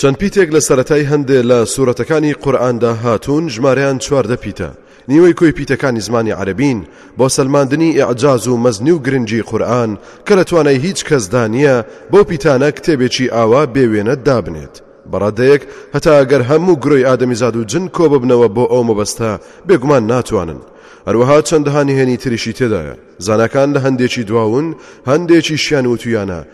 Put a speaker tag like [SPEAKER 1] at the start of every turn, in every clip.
[SPEAKER 1] چەند پیتێک لە سەرەتای هەندێ لە سورەتەکانی قورئاندا هاتوون ژمارەیان چواردە پیتە نیوەی کۆی پیتەکانی زمانی عەرەبین بۆ سەلماندنی ئیعجاز و مەزنی و گرنگی قورئان کە لە توانای هیچ کەسدا نییە بەو پیتانە کتێبێکی ئاوا بێوێنە دابنێت بەڕادەیەک هەتا ئەگەر هەموو گرۆی ئادەمیزاد و جن کۆ ببنەوە بۆ ئەو مەبەستە بێگومان ناتوانن هەروەها چەندەها نهێنی تریشی تێدایە زاناکان لە هەندێکی دواون هەندێکی شیان وتویانە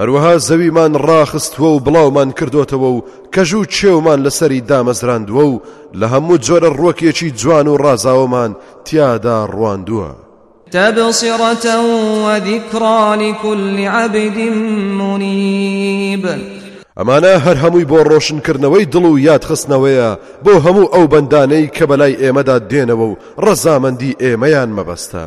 [SPEAKER 1] هەروەها زەویمان ڕاخستووە و بڵاومان کردۆتەوە و کەژ و چێومان لەسەری دامەزراندووە و لە هەموو جۆرە ڕوەکێکی جوان و ڕازاوەمان تیادا ڕواندووە
[SPEAKER 2] تبصرة وذكرى لكل عبد منيب
[SPEAKER 1] ئەمانە هەر هەمووی بۆ ڕۆشنکردنەوەی دڵ و یادخستنەوەیە بۆ هەموو ئەو بەندانەی کە بەلای ئێمەدا دێنەوە و ڕەزامەندی ئێمەیان مەبەستە.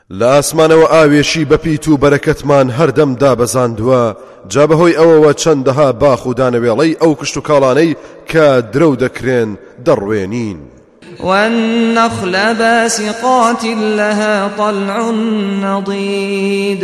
[SPEAKER 1] لە ئاسمانەوە ئاوێکی بە پیت و بەرەکەتمان هەردەم دابەزاندووە، جا بەهۆی ئەوەوە چەندەها باخ و دانەوێڵەی ئەو کشتوکاڵانەی کە درەو دەکرێن دەڕوێنین.
[SPEAKER 2] والنخل باسقات لها طلع نضید.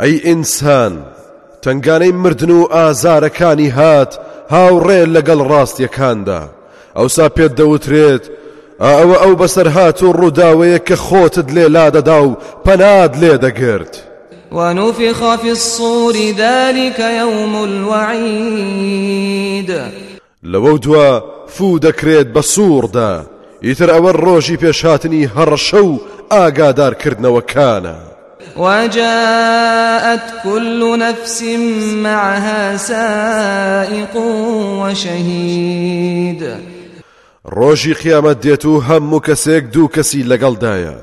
[SPEAKER 1] ئەی ئینسان تەنگانەی مردن و ئازارەکانی هات هاوڕێ لەگەڵ ڕاستیەکاندا ئەوسا پێت دەوترێت ئەوە ئەو بەسەرهات و ڕووداوەیە کە خۆتت لێ لادەدا و پەنات لێ دەگرت.
[SPEAKER 2] ونفخ في الصور ذلك يوم الوعيد
[SPEAKER 1] لەوەودوا فوو دەکرێت بە سووڕدا، ئیتر ئەوە ڕۆژی پێشهاتنی هەڕەشە و ئاگادارکردنەوەکانە.
[SPEAKER 2] وجاءت كل نفس معها سائق وشهيد
[SPEAKER 1] ڕۆژی قیامەت دێت و هەموو کەسێک دوو کەسی لەگەڵدایە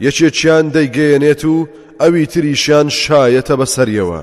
[SPEAKER 1] یەکێکیان دەیگەیەنێت و ئەوی تریشیان شایەتە بەسەریەوە.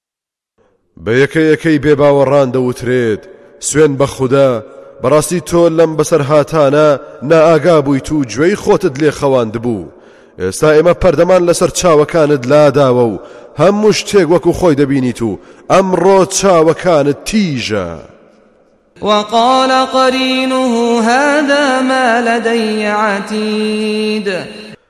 [SPEAKER 1] بە یەکە یەکەی بێ باوەڕان دەوترێت سوێن بە خودا بەڕاستی تۆ لەم بەسەرهاتانە نائاگا بوویت و گوێی خۆتت لێ خەواند بوو ئێستا ئێمە پەردەمان لەسەر چاوەکانت لاداوە و هەموو شتێک وەکو خۆی دەبینیت و ئەمڕۆ چاوەکانت تیژە
[SPEAKER 2] وقال قرينه هذا ما لدي عتيد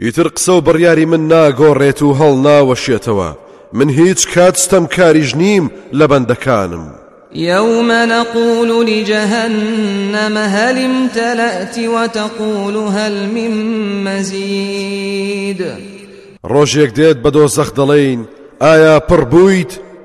[SPEAKER 1] ئیتر قسە و بڕیاری من ناگۆڕێت و هەڵناوەشێتەوە، من هیچ کات ستەمکاریش نیم لە بەندەکانم.
[SPEAKER 2] یوم نقول لجهنم هل امتلئت وتقول هل من مزید
[SPEAKER 1] ڕۆژێک دێت بە دۆزەخ دەڵێین، ئایا
[SPEAKER 2] پڕبوویت؟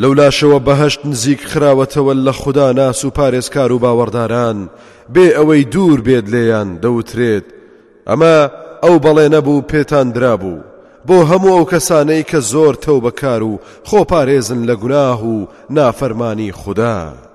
[SPEAKER 1] لەولاشەوە بەهەشت نزیک خراوەتەوە لە خودا ناس و پارێزکار و باوەڕداران بێ ئەوەی دوور بێت لێیان دەوترێت ئەمە ئەو بەڵێ نەبوو پێتان درابوو بۆ هەموو ئەو کەسانەی کە زۆر تەوبەکار و خۆپارێزن لە گوناه و نافەرمانی خودا.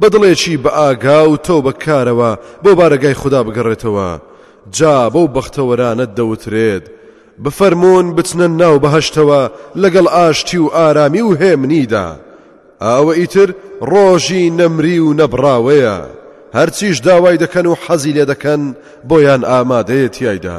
[SPEAKER 1] بە دڵێکی بە ئاگا و تەوبەکارەوە بۆ بارەگای خودا بگەڕێتەوە، جا بەو بەختەوەرانە دەوترێت، بفەرموون بچنە ناو بەهەشتەوە لەگەڵ ئاشتی و ئارامی و هێمنیدا، ئەوە ئیتر ڕۆژی نەمری و نەبڕاوەیە، هەرچیش داوای دەکەن و حەزی لێ دەکەن بۆیان ئامادەیە تیایدا،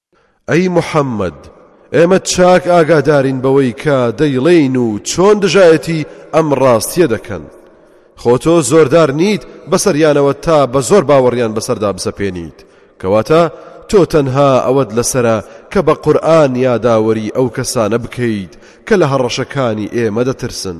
[SPEAKER 1] ئەی محەممەد، ئێمە چاک ئاگادارین بەوەی کە دەیڵێین و چۆن دژایەتی ئەم ڕاستییە دەکەن. خۆ تۆ زۆردار نیت بەسەریانەوە تا بە زۆر باوەڕیان بەسەردا بسەپێنیت، کەواتە تۆ تەنها ئەوەت لەسەرە کە بە قورئان یاداوەریی ئەو کەسانە بکەیت کە لە هەڕەشەکانی ئێمە دەترسن.